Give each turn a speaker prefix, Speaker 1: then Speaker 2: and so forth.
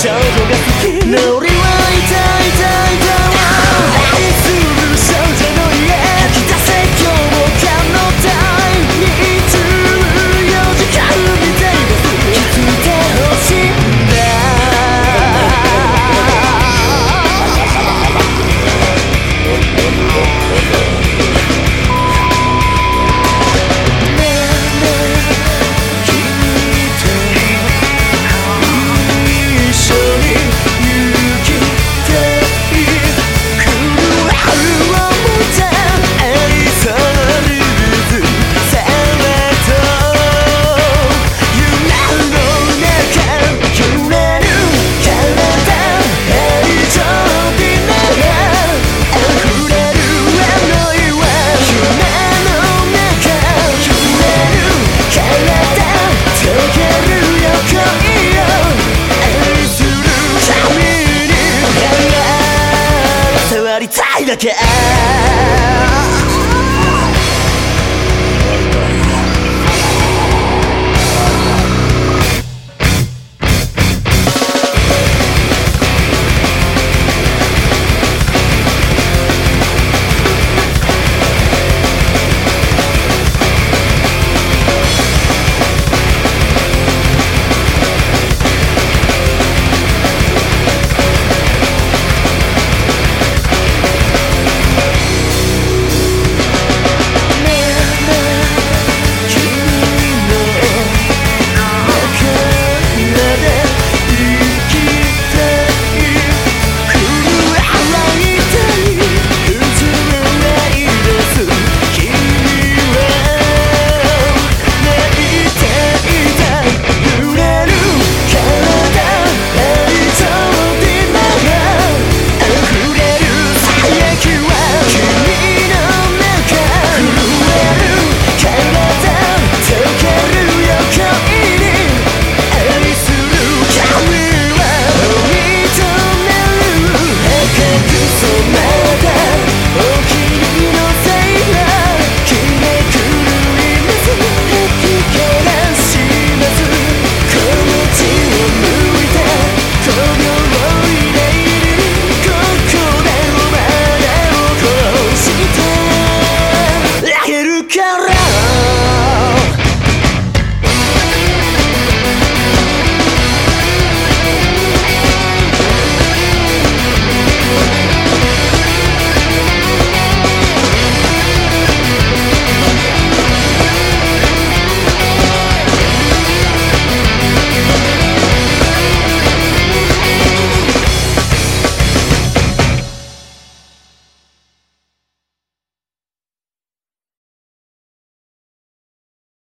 Speaker 1: 少女が好き。りたいだけ。